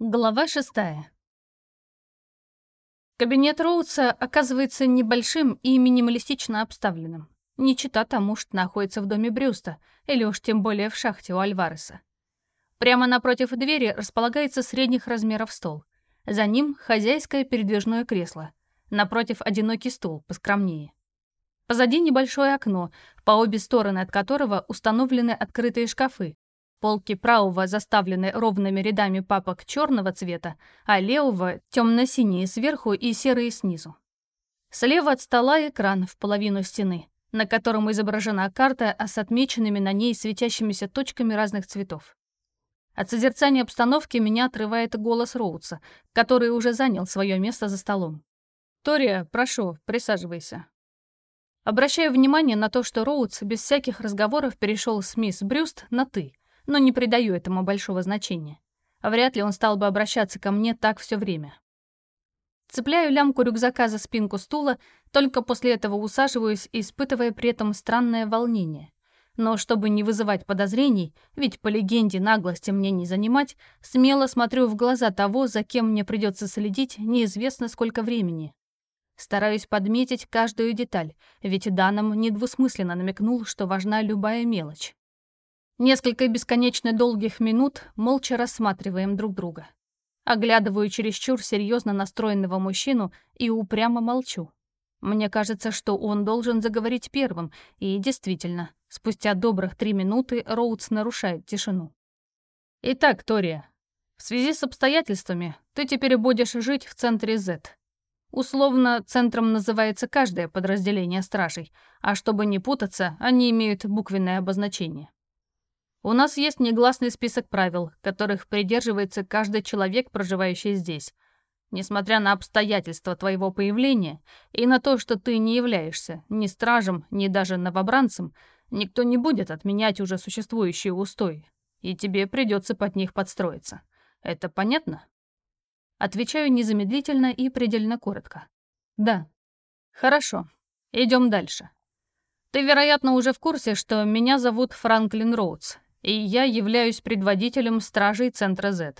Глава шестая. Кабинет Роудса оказывается небольшим и минималистично обставленным. Не чита тому, что находится в доме Брюста, или уж тем более в шахте у Альвареса. Прямо напротив двери располагается средних размеров стол. За ним хозяйское передвижное кресло. Напротив одинокий стул, поскромнее. Позади небольшое окно, по обе стороны от которого установлены открытые шкафы, Полки правого заставлены ровными рядами папок черного цвета, а левого — темно-синие сверху и серые снизу. Слева от стола экран в половину стены, на котором изображена карта а с отмеченными на ней светящимися точками разных цветов. От созерцания обстановки меня отрывает голос Роудса, который уже занял свое место за столом. «Тория, прошу, присаживайся». Обращаю внимание на то, что Роудс без всяких разговоров перешел с мисс Брюст на «ты», но не придаю этому большого значения. Вряд ли он стал бы обращаться ко мне так все время. Цепляю лямку рюкзака за спинку стула, только после этого усаживаюсь, испытывая при этом странное волнение. Но чтобы не вызывать подозрений, ведь по легенде наглости мне не занимать, смело смотрю в глаза того, за кем мне придется следить неизвестно сколько времени. Стараюсь подметить каждую деталь, ведь Даном недвусмысленно намекнул, что важна любая мелочь. Несколько бесконечно долгих минут молча рассматриваем друг друга. Оглядываю чересчур серьезно настроенного мужчину и упрямо молчу. Мне кажется, что он должен заговорить первым, и действительно, спустя добрых три минуты Роудс нарушает тишину. «Итак, Тория, в связи с обстоятельствами ты теперь будешь жить в центре Z. Условно, центром называется каждое подразделение стражей, а чтобы не путаться, они имеют буквенное обозначение. У нас есть негласный список правил, которых придерживается каждый человек, проживающий здесь. Несмотря на обстоятельства твоего появления и на то, что ты не являешься ни стражем, ни даже новобранцем, никто не будет отменять уже существующие устои, и тебе придется под них подстроиться. Это понятно? Отвечаю незамедлительно и предельно коротко. Да. Хорошо. Идем дальше. Ты, вероятно, уже в курсе, что меня зовут Франклин Роудс, и я являюсь предводителем стражей Центра Z.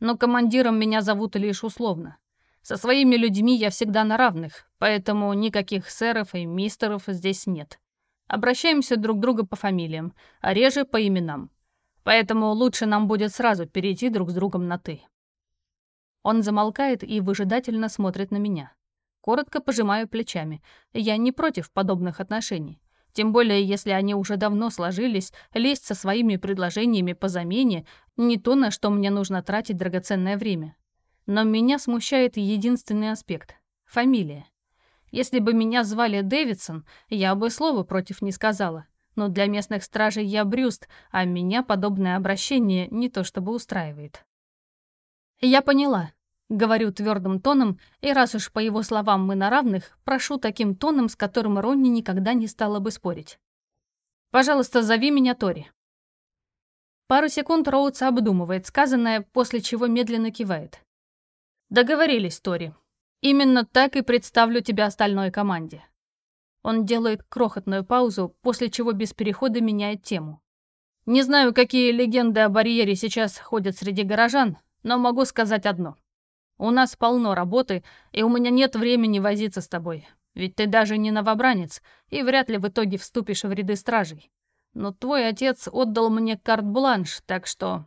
Но командиром меня зовут лишь условно. Со своими людьми я всегда на равных, поэтому никаких сэров и мистеров здесь нет. Обращаемся друг к другу по фамилиям, а реже по именам. Поэтому лучше нам будет сразу перейти друг с другом на «ты». Он замолкает и выжидательно смотрит на меня. Коротко пожимаю плечами. Я не против подобных отношений. Тем более, если они уже давно сложились, лезть со своими предложениями по замене — не то, на что мне нужно тратить драгоценное время. Но меня смущает единственный аспект — фамилия. Если бы меня звали Дэвидсон, я бы слова против не сказала. Но для местных стражей я Брюст, а меня подобное обращение не то чтобы устраивает. Я поняла. Говорю твердым тоном, и раз уж по его словам мы на равных, прошу таким тоном, с которым Ронни никогда не стала бы спорить. «Пожалуйста, зови меня Тори». Пару секунд Роудс обдумывает сказанное, после чего медленно кивает. «Договорились, Тори. Именно так и представлю тебя остальной команде». Он делает крохотную паузу, после чего без перехода меняет тему. «Не знаю, какие легенды о барьере сейчас ходят среди горожан, но могу сказать одно. У нас полно работы, и у меня нет времени возиться с тобой. Ведь ты даже не новобранец, и вряд ли в итоге вступишь в ряды стражей. Но твой отец отдал мне карт-бланш, так что...»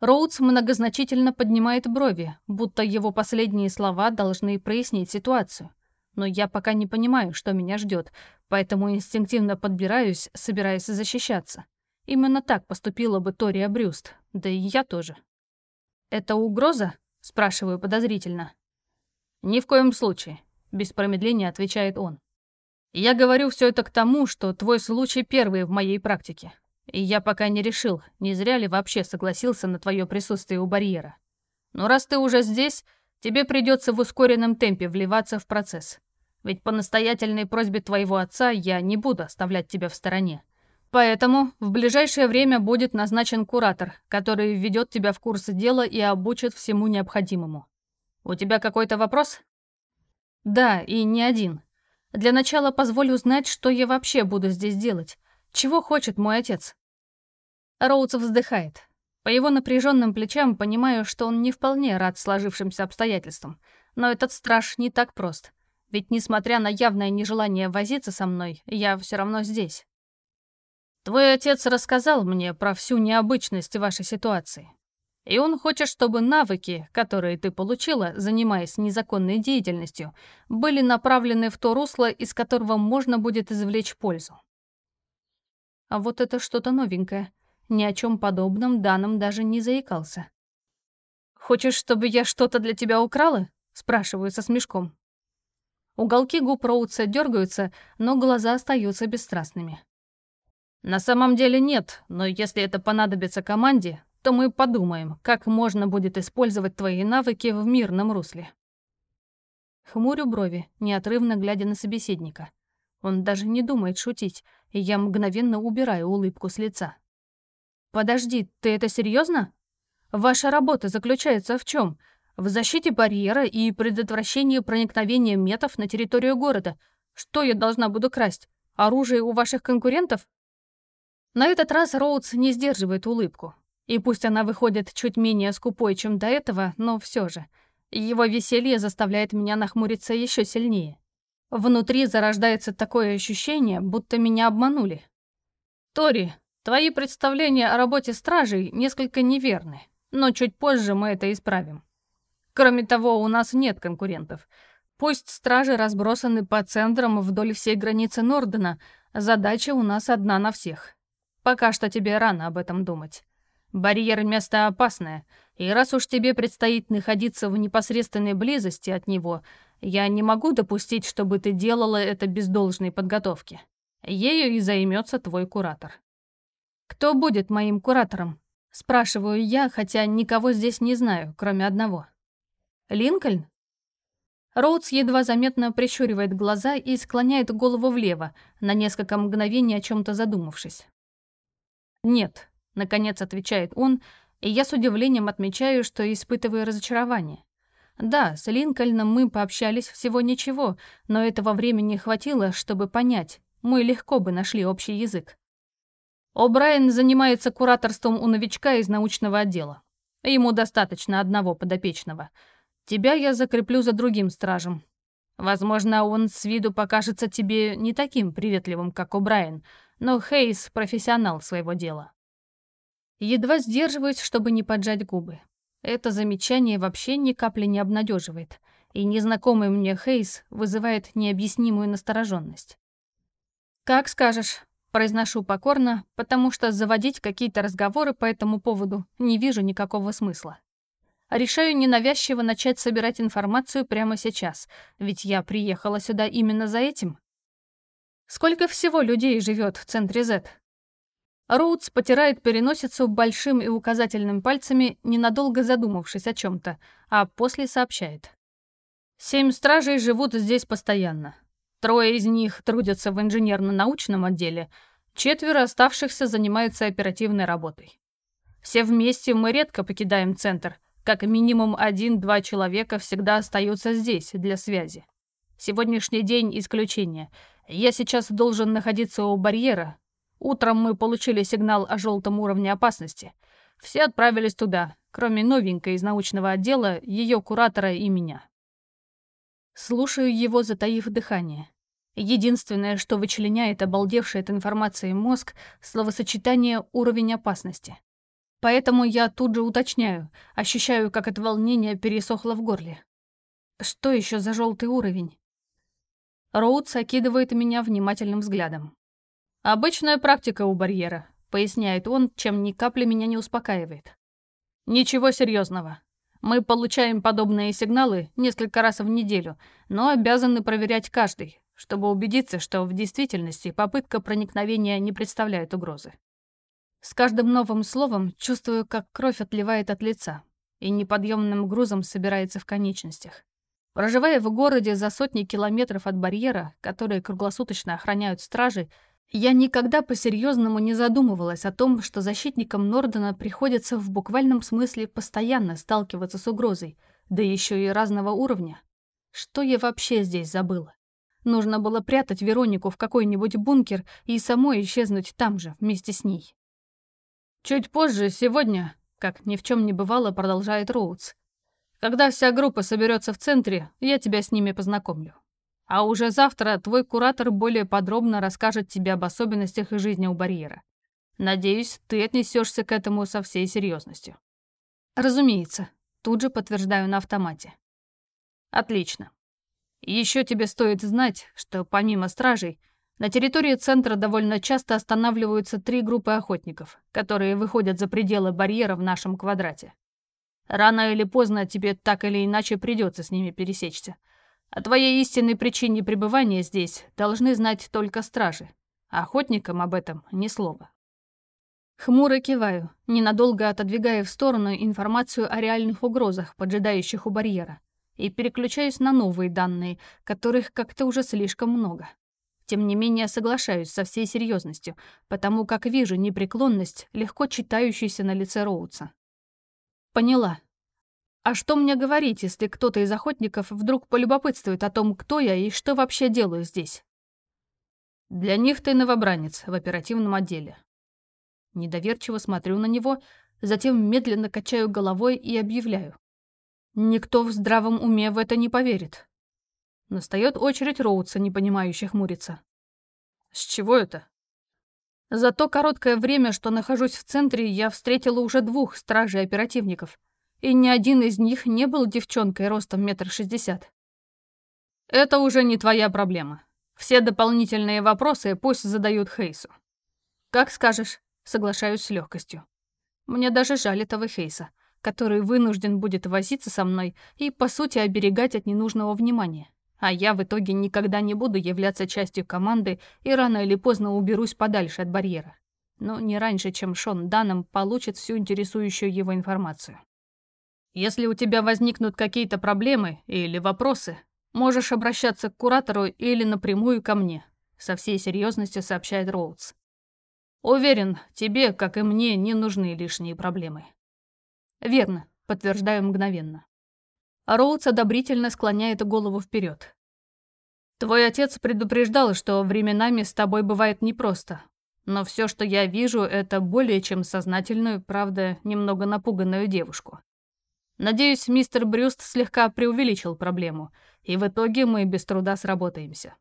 Роудс многозначительно поднимает брови, будто его последние слова должны прояснить ситуацию. Но я пока не понимаю, что меня ждет, поэтому инстинктивно подбираюсь, собираясь защищаться. Именно так поступила бы Тория Брюст, да и я тоже. «Это угроза?» Спрашиваю подозрительно. «Ни в коем случае», — без промедления отвечает он. «Я говорю все это к тому, что твой случай первый в моей практике. И я пока не решил, не зря ли вообще согласился на твое присутствие у барьера. Но раз ты уже здесь, тебе придется в ускоренном темпе вливаться в процесс. Ведь по настоятельной просьбе твоего отца я не буду оставлять тебя в стороне. Поэтому в ближайшее время будет назначен куратор, который введет тебя в курс дела и обучит всему необходимому. У тебя какой-то вопрос? Да, и не один. Для начала позволь узнать, что я вообще буду здесь делать. Чего хочет мой отец? Роудс вздыхает. По его напряженным плечам понимаю, что он не вполне рад сложившимся обстоятельствам. Но этот страж не так прост. Ведь, несмотря на явное нежелание возиться со мной, я все равно здесь. Твой отец рассказал мне про всю необычность вашей ситуации. И он хочет, чтобы навыки, которые ты получила, занимаясь незаконной деятельностью, были направлены в то русло, из которого можно будет извлечь пользу. А вот это что-то новенькое. Ни о чем подобном Даном даже не заикался. «Хочешь, чтобы я что-то для тебя украла?» — спрашиваю со смешком. Уголки губ Роудса дергаются, но глаза остаются бесстрастными. «На самом деле нет, но если это понадобится команде, то мы подумаем, как можно будет использовать твои навыки в мирном русле». Хмурю брови, неотрывно глядя на собеседника. Он даже не думает шутить, и я мгновенно убираю улыбку с лица. «Подожди, ты это серьезно? Ваша работа заключается в чем? В защите барьера и предотвращении проникновения метов на территорию города. Что я должна буду красть? Оружие у ваших конкурентов?» На этот раз Роудс не сдерживает улыбку. И пусть она выходит чуть менее скупой, чем до этого, но все же. Его веселье заставляет меня нахмуриться еще сильнее. Внутри зарождается такое ощущение, будто меня обманули. «Тори, твои представления о работе стражей несколько неверны, но чуть позже мы это исправим. Кроме того, у нас нет конкурентов. Пусть стражи разбросаны по центрам вдоль всей границы Нордена, задача у нас одна на всех. Пока что тебе рано об этом думать. Барьер — место опасное, и раз уж тебе предстоит находиться в непосредственной близости от него — я не могу допустить, чтобы ты делала это без должной подготовки. Ею и займется твой куратор. Кто будет моим куратором? Спрашиваю я, хотя никого здесь не знаю, кроме одного. Линкольн? Роудс едва заметно прищуривает глаза и склоняет голову влево, на несколько мгновений о чем-то задумавшись. «Нет», — наконец отвечает он, и я с удивлением отмечаю, что испытываю разочарование. Да, с Линкольном мы пообщались всего ничего, но этого времени хватило, чтобы понять, мы легко бы нашли общий язык. О'Брайен занимается кураторством у новичка из научного отдела. Ему достаточно одного подопечного. Тебя я закреплю за другим стражем. Возможно, он с виду покажется тебе не таким приветливым, как О'Брайен, но Хейс — профессионал своего дела. Едва сдерживаюсь, чтобы не поджать губы. Это замечание вообще ни капли не обнадеживает, и незнакомый мне Хейс вызывает необъяснимую настороженность. «Как скажешь», — произношу покорно, потому что заводить какие-то разговоры по этому поводу не вижу никакого смысла. Решаю ненавязчиво начать собирать информацию прямо сейчас, ведь я приехала сюда именно за этим. Сколько всего людей живет в центре Z? Роудс потирает переносицу большим и указательным пальцами, ненадолго задумавшись о чем-то, а после сообщает. «Семь стражей живут здесь постоянно. Трое из них трудятся в инженерно-научном отделе, четверо оставшихся занимаются оперативной работой. Все вместе мы редко покидаем центр, как минимум один-два человека всегда остаются здесь для связи. Сегодняшний день исключение. Я сейчас должен находиться у барьера, Утром мы получили сигнал о желтом уровне опасности. Все отправились туда, кроме новенькой из научного отдела, ее куратора и меня. Слушаю его, затаив дыхание. Единственное, что вычленяет обалдевший от информации мозг, словосочетание «уровень опасности». Поэтому я тут же уточняю, ощущаю, как от волнения пересохло в горле. Что еще за желтый уровень? Роудс окидывает меня внимательным взглядом. «Обычная практика у барьера», — поясняет он, чем ни капли меня не успокаивает. «Ничего серьезного. Мы получаем подобные сигналы несколько раз в неделю, но обязаны проверять каждый, чтобы убедиться, что в действительности попытка проникновения не представляет угрозы. С каждым новым словом чувствую, как кровь отливает от лица и неподъемным грузом собирается в конечностях. Проживая в городе за сотни километров от барьера, которые круглосуточно охраняют стражи, я никогда по-серьезному не задумывалась о том, что защитникам Нордена приходится в буквальном смысле постоянно сталкиваться с угрозой, да еще и разного уровня. Что я вообще здесь забыла? Нужно было прятать Веронику в какой-нибудь бункер и самой исчезнуть там же, вместе с ней. Чуть позже, сегодня, как ни в чем не бывало, продолжает Роудс. Когда вся группа соберется в центре, я тебя с ними познакомлю. А уже завтра твой куратор более подробно расскажет тебе об особенностях жизни у барьера. Надеюсь, ты отнесешься к этому со всей серьезностью. Разумеется, тут же подтверждаю на автомате. Отлично. Еще тебе стоит знать, что помимо стражей, на территории центра довольно часто останавливаются три группы охотников, которые выходят за пределы барьера в нашем квадрате. Рано или поздно тебе так или иначе придется с ними пересечься. О твоей истинной причине пребывания здесь должны знать только стражи. Охотникам об этом ни слова. Хмуро киваю, ненадолго отодвигая в сторону информацию о реальных угрозах, поджидающих у барьера, и переключаюсь на новые данные, которых как-то уже слишком много. Тем не менее, соглашаюсь со всей серьезностью, потому как вижу непреклонность, легко читающуюся на лице Роудса. Поняла. А что мне говорить, если кто-то из охотников вдруг полюбопытствует о том, кто я и что вообще делаю здесь? Для них ты новобранец в оперативном отделе. Недоверчиво смотрю на него, затем медленно качаю головой и объявляю. Никто в здравом уме в это не поверит. Настает очередь Роудса, не понимающих хмуриться. С чего это? За то короткое время, что нахожусь в центре, я встретила уже двух стражей-оперативников, и ни один из них не был девчонкой ростом метр шестьдесят. Это уже не твоя проблема. Все дополнительные вопросы пусть задают Хейсу. Как скажешь, соглашаюсь с легкостью. Мне даже жаль этого Хейса, который вынужден будет возиться со мной и, по сути, оберегать от ненужного внимания а я в итоге никогда не буду являться частью команды и рано или поздно уберусь подальше от барьера. Но не раньше, чем Шон Данном получит всю интересующую его информацию. Если у тебя возникнут какие-то проблемы или вопросы, можешь обращаться к куратору или напрямую ко мне, со всей серьезностью сообщает Роудс. Уверен, тебе, как и мне, не нужны лишние проблемы. Верно, подтверждаю мгновенно. Роудс одобрительно склоняет голову вперед. «Твой отец предупреждал, что временами с тобой бывает непросто. Но все, что я вижу, это более чем сознательную, правда, немного напуганную девушку. Надеюсь, мистер Брюст слегка преувеличил проблему, и в итоге мы без труда сработаемся».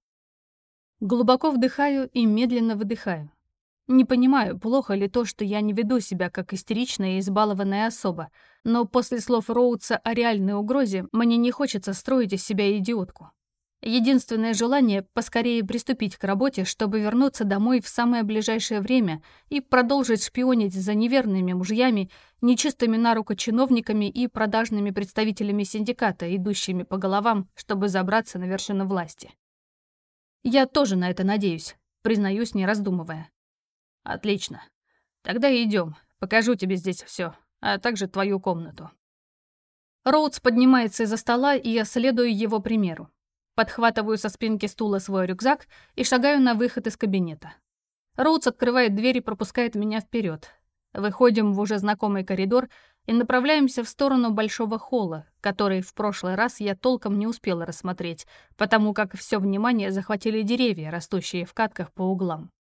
Глубоко вдыхаю и медленно выдыхаю. Не понимаю, плохо ли то, что я не веду себя как истеричная и избалованная особа, но после слов Роудса о реальной угрозе мне не хочется строить из себя идиотку. Единственное желание — поскорее приступить к работе, чтобы вернуться домой в самое ближайшее время и продолжить шпионить за неверными мужьями, нечистыми на руку чиновниками и продажными представителями синдиката, идущими по головам, чтобы забраться на вершину власти. Я тоже на это надеюсь, признаюсь, не раздумывая. Отлично. Тогда идем. Покажу тебе здесь все, а также твою комнату. Роудс поднимается из-за стола, и я следую его примеру. Подхватываю со спинки стула свой рюкзак и шагаю на выход из кабинета. Роудс открывает дверь и пропускает меня вперед. Выходим в уже знакомый коридор и направляемся в сторону большого холла, который в прошлый раз я толком не успела рассмотреть, потому как все внимание захватили деревья, растущие в катках по углам.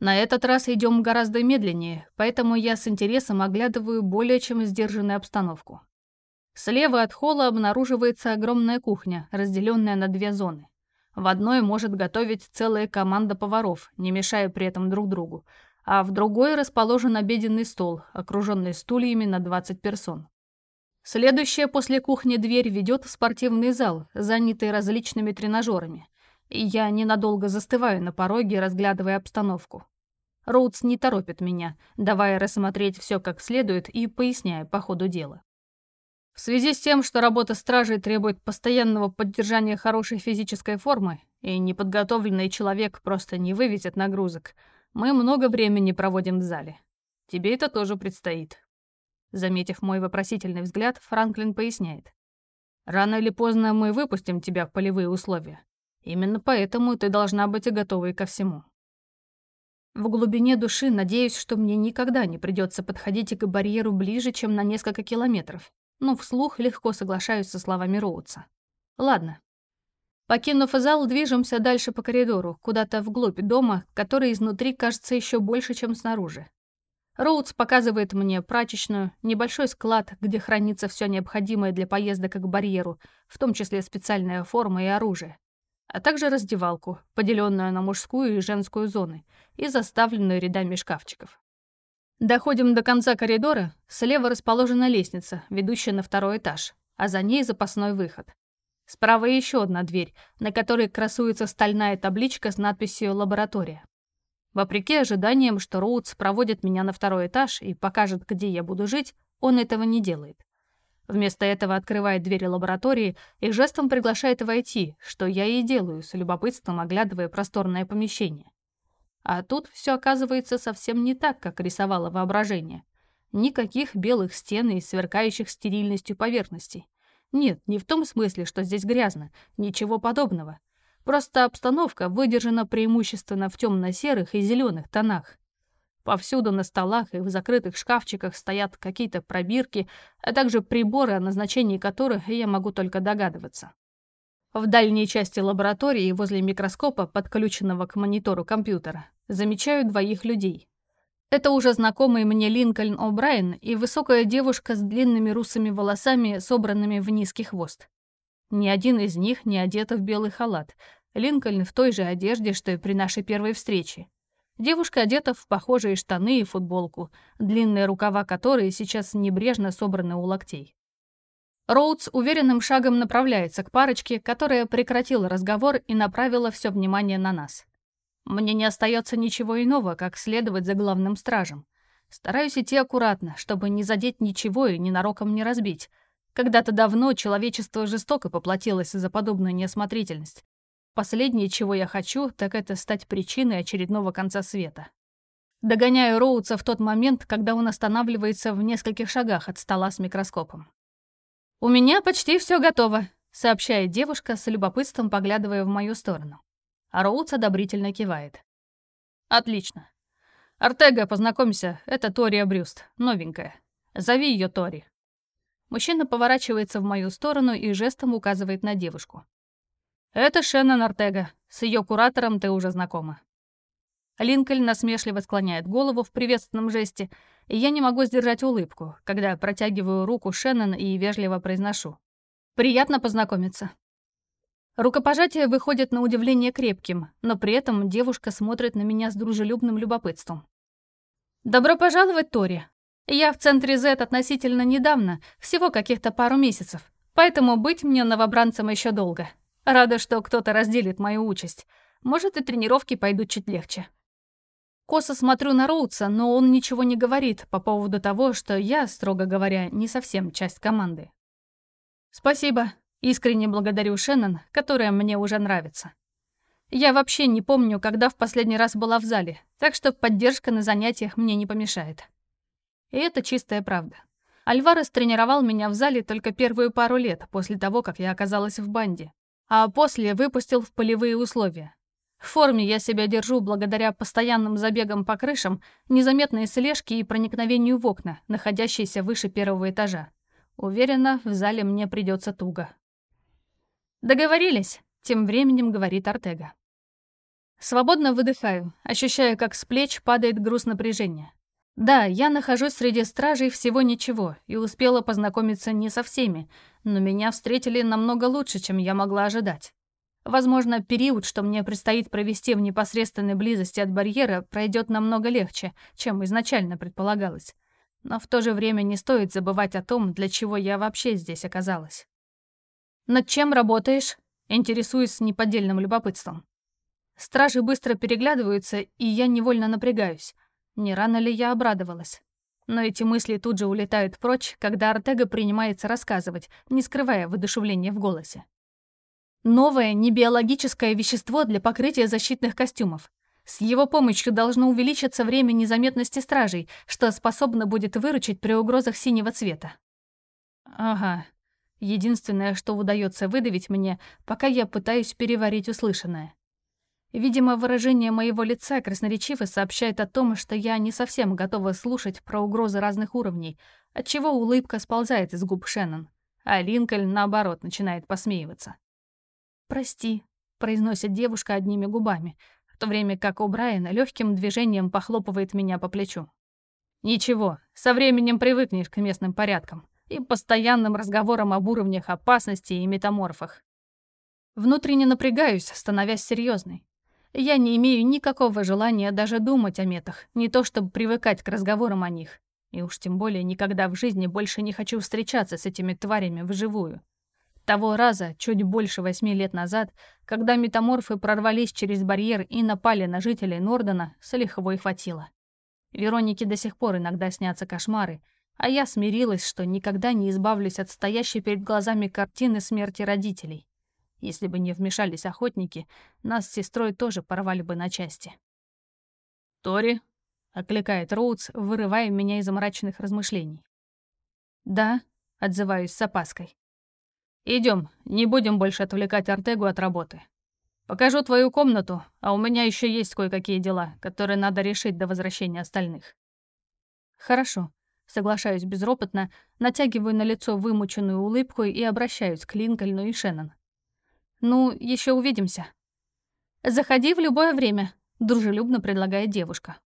На этот раз идем гораздо медленнее, поэтому я с интересом оглядываю более чем сдержанную обстановку. Слева от холла обнаруживается огромная кухня, разделенная на две зоны. В одной может готовить целая команда поваров, не мешая при этом друг другу, а в другой расположен обеденный стол, окруженный стульями на 20 персон. Следующая после кухни дверь ведет в спортивный зал, занятый различными тренажерами, и я ненадолго застываю на пороге, разглядывая обстановку. Роудс не торопит меня, давая рассмотреть все как следует и поясняя по ходу дела. В связи с тем, что работа стражей требует постоянного поддержания хорошей физической формы, и неподготовленный человек просто не вывезет нагрузок, мы много времени проводим в зале. Тебе это тоже предстоит. Заметив мой вопросительный взгляд, Франклин поясняет. Рано или поздно мы выпустим тебя в полевые условия. Именно поэтому ты должна быть готовой ко всему. В глубине души надеюсь, что мне никогда не придется подходить к барьеру ближе, чем на несколько километров, но вслух легко соглашаюсь со словами Роудса. Ладно. Покинув зал, движемся дальше по коридору, куда-то вглубь дома, который изнутри кажется еще больше, чем снаружи. Роудс показывает мне прачечную, небольшой склад, где хранится все необходимое для поездок к барьеру, в том числе специальная форма и оружие, а также раздевалку, поделенную на мужскую и женскую зоны, и заставленную рядами шкафчиков. Доходим до конца коридора, слева расположена лестница, ведущая на второй этаж, а за ней запасной выход. Справа еще одна дверь, на которой красуется стальная табличка с надписью «Лаборатория». Вопреки ожиданиям, что Роудс проводит меня на второй этаж и покажет, где я буду жить, он этого не делает. Вместо этого открывает двери лаборатории и жестом приглашает войти, что я и делаю, с любопытством оглядывая просторное помещение. А тут все оказывается совсем не так, как рисовало воображение. Никаких белых стен и сверкающих стерильностью поверхностей. Нет, не в том смысле, что здесь грязно, ничего подобного. Просто обстановка выдержана преимущественно в темно-серых и зеленых тонах. Повсюду на столах и в закрытых шкафчиках стоят какие-то пробирки, а также приборы, о назначении которых я могу только догадываться. В дальней части лаборатории, возле микроскопа, подключенного к монитору компьютера, замечаю двоих людей. Это уже знакомый мне Линкольн О'Брайен и высокая девушка с длинными русыми волосами, собранными в низкий хвост. Ни один из них не одет в белый халат, Линкольн в той же одежде, что и при нашей первой встрече. Девушка одета в похожие штаны и футболку, длинные рукава которой сейчас небрежно собраны у локтей. Роудс уверенным шагом направляется к парочке, которая прекратила разговор и направила все внимание на нас. Мне не остается ничего иного, как следовать за главным стражем. Стараюсь идти аккуратно, чтобы не задеть ничего и ненароком не разбить. Когда-то давно человечество жестоко поплатилось за подобную неосмотрительность. Последнее, чего я хочу, так это стать причиной очередного конца света. Догоняю Роудса в тот момент, когда он останавливается в нескольких шагах от стола с микроскопом. «У меня почти все готово», — сообщает девушка с любопытством, поглядывая в мою сторону. А Роудс одобрительно кивает. «Отлично. Артега, познакомься, это Тория Брюст, новенькая. Зови ее Тори». Мужчина поворачивается в мою сторону и жестом указывает на девушку. «Это Шеннон Артега. С ее куратором ты уже знакома». Линкольн насмешливо склоняет голову в приветственном жесте, и я не могу сдержать улыбку, когда протягиваю руку Шеннон и вежливо произношу. «Приятно познакомиться». Рукопожатие выходит на удивление крепким, но при этом девушка смотрит на меня с дружелюбным любопытством. «Добро пожаловать, Тори. Я в центре Z относительно недавно, всего каких-то пару месяцев, поэтому быть мне новобранцем еще долго. Рада, что кто-то разделит мою участь. Может, и тренировки пойдут чуть легче. Косо смотрю на Роудса, но он ничего не говорит по поводу того, что я, строго говоря, не совсем часть команды. Спасибо. Искренне благодарю Шеннон, которая мне уже нравится. Я вообще не помню, когда в последний раз была в зале, так что поддержка на занятиях мне не помешает. И это чистая правда. Альварес тренировал меня в зале только первую пару лет после того, как я оказалась в банде а после выпустил в полевые условия. В форме я себя держу благодаря постоянным забегам по крышам, незаметной слежке и проникновению в окна, находящиеся выше первого этажа. Уверена, в зале мне придется туго. «Договорились», — тем временем говорит Артега. Свободно выдыхаю, ощущая, как с плеч падает груз напряжения. Да, я нахожусь среди стражей всего ничего и успела познакомиться не со всеми, но меня встретили намного лучше, чем я могла ожидать. Возможно, период, что мне предстоит провести в непосредственной близости от барьера, пройдет намного легче, чем изначально предполагалось. Но в то же время не стоит забывать о том, для чего я вообще здесь оказалась. «Над чем работаешь?» — интересуюсь с неподдельным любопытством. Стражи быстро переглядываются, и я невольно напрягаюсь. Не рано ли я обрадовалась? Но эти мысли тут же улетают прочь, когда Артега принимается рассказывать, не скрывая воодушевления в голосе. Новое небиологическое вещество для покрытия защитных костюмов. С его помощью должно увеличиться время незаметности стражей, что способно будет выручить при угрозах синего цвета. Ага. Единственное, что удается выдавить мне, пока я пытаюсь переварить услышанное. Видимо, выражение моего лица красноречиво сообщает о том, что я не совсем готова слушать про угрозы разных уровней, отчего улыбка сползает из губ Шеннон, а Линкольн, наоборот, начинает посмеиваться. «Прости», — произносит девушка одними губами, в то время как О'Брайен легким движением похлопывает меня по плечу. Ничего, со временем привыкнешь к местным порядкам и постоянным разговорам об уровнях опасности и метаморфах. Внутренне напрягаюсь, становясь серьезной. Я не имею никакого желания даже думать о метах, не то чтобы привыкать к разговорам о них. И уж тем более никогда в жизни больше не хочу встречаться с этими тварями вживую. Того раза, чуть больше восьми лет назад, когда метаморфы прорвались через барьер и напали на жителей Нордена, с лихвой хватило. Веронике до сих пор иногда снятся кошмары, а я смирилась, что никогда не избавлюсь от стоящей перед глазами картины смерти родителей. Если бы не вмешались охотники, нас с сестрой тоже порвали бы на части. «Тори?» — окликает Роудс, вырывая меня из мрачных размышлений. «Да», — отзываюсь с опаской. Идем, не будем больше отвлекать Артегу от работы. Покажу твою комнату, а у меня еще есть кое-какие дела, которые надо решить до возвращения остальных». «Хорошо», — соглашаюсь безропотно, натягиваю на лицо вымученную улыбку и обращаюсь к Линкольну и Шеннон. «Ну, еще увидимся». «Заходи в любое время», — дружелюбно предлагает девушка.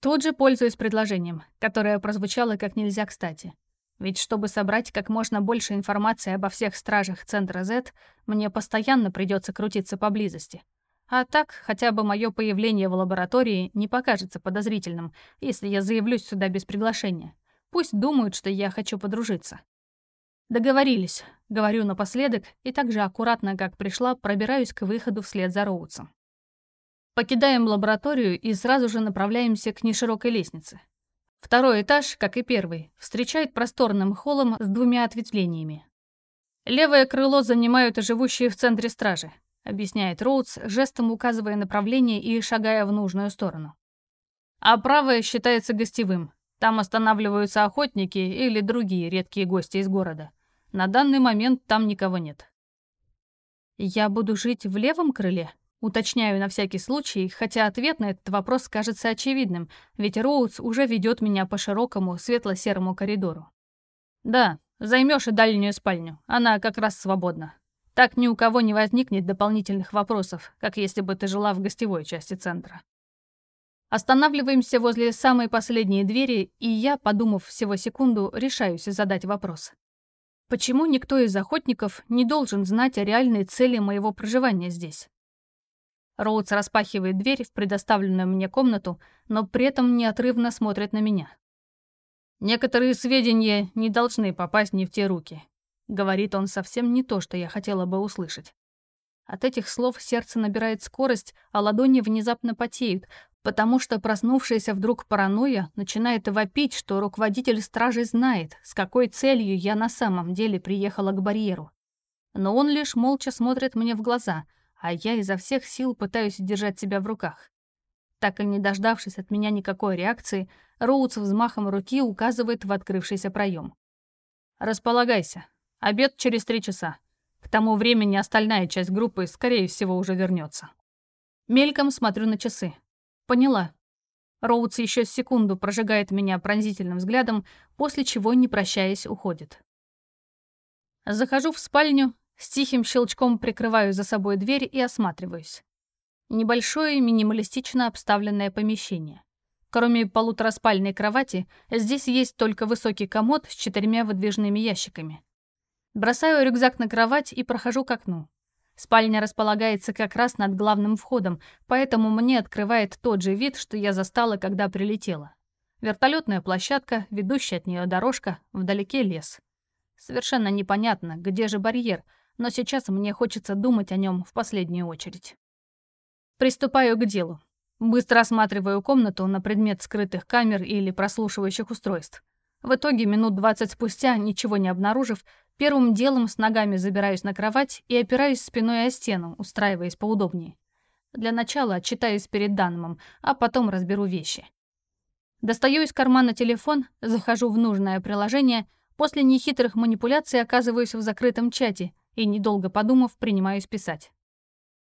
Тут же пользуюсь предложением, которое прозвучало как нельзя кстати. Ведь чтобы собрать как можно больше информации обо всех стражах Центра Z, мне постоянно придется крутиться поблизости. А так, хотя бы мое появление в лаборатории не покажется подозрительным, если я заявлюсь сюда без приглашения. Пусть думают, что я хочу подружиться. Договорились, говорю напоследок, и так же аккуратно, как пришла, пробираюсь к выходу вслед за Роудсом. Покидаем лабораторию и сразу же направляемся к неширокой лестнице. Второй этаж, как и первый, встречает просторным холлом с двумя ответвлениями. Левое крыло занимают живущие в центре стражи, объясняет Роудс, жестом указывая направление и шагая в нужную сторону. А правое считается гостевым. Там останавливаются охотники или другие редкие гости из города. На данный момент там никого нет. Я буду жить в левом крыле? Уточняю на всякий случай, хотя ответ на этот вопрос кажется очевидным, ведь Роудс уже ведет меня по широкому светло-серому коридору. Да, займешь и дальнюю спальню, она как раз свободна. Так ни у кого не возникнет дополнительных вопросов, как если бы ты жила в гостевой части центра. Останавливаемся возле самой последней двери, и я, подумав всего секунду, решаюсь задать вопрос. Почему никто из охотников не должен знать о реальной цели моего проживания здесь? Роудс распахивает дверь в предоставленную мне комнату, но при этом неотрывно смотрит на меня. «Некоторые сведения не должны попасть не в те руки», — говорит он совсем не то, что я хотела бы услышать. От этих слов сердце набирает скорость, а ладони внезапно потеют, потому что проснувшаяся вдруг паранойя начинает вопить, что руководитель стражи знает, с какой целью я на самом деле приехала к барьеру. Но он лишь молча смотрит мне в глаза — а я изо всех сил пытаюсь держать себя в руках. Так и не дождавшись от меня никакой реакции, Роудс взмахом руки указывает в открывшийся проем. «Располагайся. Обед через три часа. К тому времени остальная часть группы, скорее всего, уже вернется. Мельком смотрю на часы. Поняла. Роудс еще секунду прожигает меня пронзительным взглядом, после чего, не прощаясь, уходит. Захожу в спальню с тихим щелчком прикрываю за собой дверь и осматриваюсь. Небольшое, минималистично обставленное помещение. Кроме полутораспальной кровати, здесь есть только высокий комод с четырьмя выдвижными ящиками. Бросаю рюкзак на кровать и прохожу к окну. Спальня располагается как раз над главным входом, поэтому мне открывает тот же вид, что я застала, когда прилетела. Вертолетная площадка, ведущая от нее дорожка, вдалеке лес. Совершенно непонятно, где же барьер — но сейчас мне хочется думать о нем в последнюю очередь. Приступаю к делу. Быстро осматриваю комнату на предмет скрытых камер или прослушивающих устройств. В итоге, минут 20 спустя, ничего не обнаружив, первым делом с ногами забираюсь на кровать и опираюсь спиной о стену, устраиваясь поудобнее. Для начала отчитаюсь перед Данмом, а потом разберу вещи. Достаю из кармана телефон, захожу в нужное приложение, после нехитрых манипуляций оказываюсь в закрытом чате — и, недолго подумав, принимаюсь писать.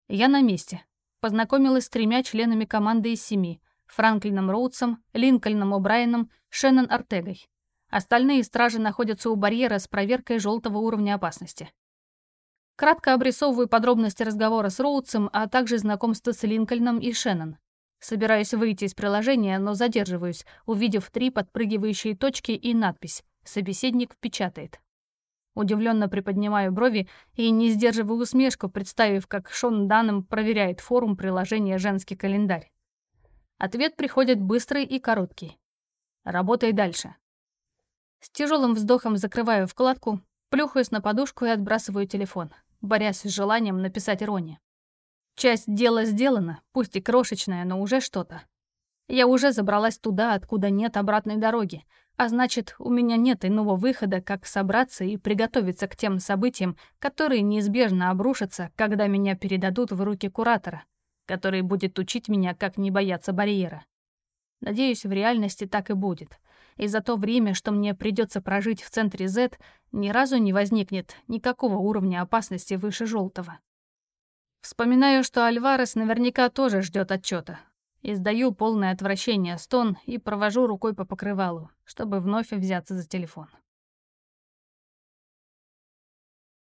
Я на месте. Познакомилась с тремя членами команды из семи — Франклином Роудсом, Линкольном О'Брайеном, Шеннон Артегой. Остальные стражи находятся у барьера с проверкой желтого уровня опасности. Кратко обрисовываю подробности разговора с Роудсом, а также знакомство с Линкольном и Шеннон. Собираюсь выйти из приложения, но задерживаюсь, увидев три подпрыгивающие точки и надпись «Собеседник печатает». Удивленно приподнимаю брови и не сдерживаю усмешку, представив, как Шон Данным проверяет форум приложения «Женский календарь». Ответ приходит быстрый и короткий. Работай дальше. С тяжелым вздохом закрываю вкладку, плюхаюсь на подушку и отбрасываю телефон, борясь с желанием написать Роне. Часть дела сделана, пусть и крошечная, но уже что-то. Я уже забралась туда, откуда нет обратной дороги, а значит, у меня нет иного выхода, как собраться и приготовиться к тем событиям, которые неизбежно обрушатся, когда меня передадут в руки куратора, который будет учить меня, как не бояться барьера. Надеюсь, в реальности так и будет. И за то время, что мне придется прожить в центре Z, ни разу не возникнет никакого уровня опасности выше желтого. Вспоминаю, что Альварес наверняка тоже ждет отчета. Издаю полное отвращение стон и провожу рукой по покрывалу, чтобы вновь взяться за телефон.